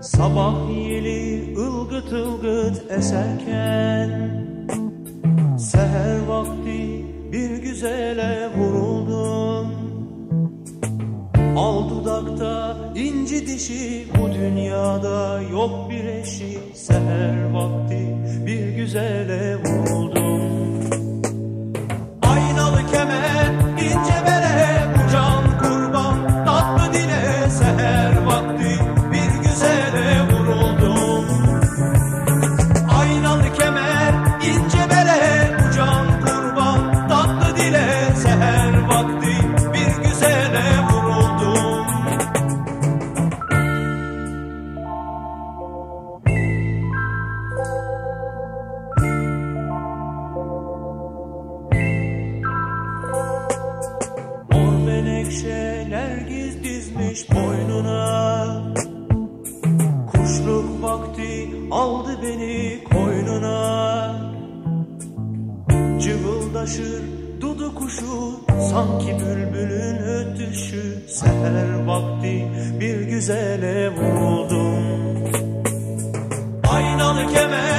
Sabah yeli ılgıt ılgıt eserken Seher vakti bir güzele vuruldum. Al dudakta inci dişi bu dünyada yok bir eşi. Seher vakti bir güzele vuruldum menekşe nergiz dizmiş boynuna. Kuşluk vakti aldı beni koynuna. Cıvıldaşır dudu kuşu sanki bülbülün ötüşü. Seher vakti bir güzele vuruldum. Aynalı kemer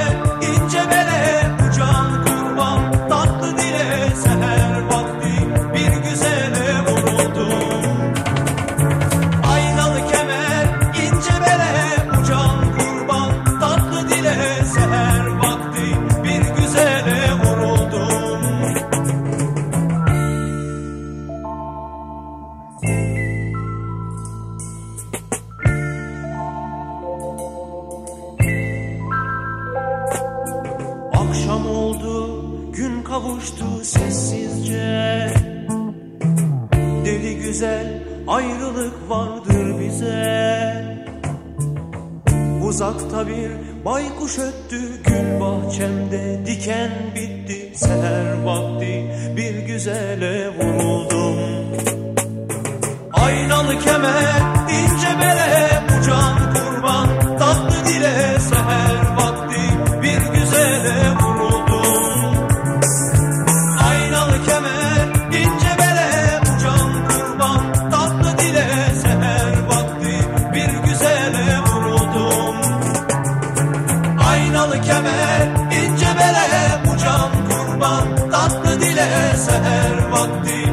vakti bir güzele vuruldum. Akşam oldu, gün kavuştu sessizce. Deli güzel ayrılık vardır bize. Uzakta bir baykuş öttü gül bahçemde Diken bitti seher vakti. Bir güzele vuruldum. Aynalı kemer Aynalı kemer ince bere bu can kurban Tatlı dile seher vakti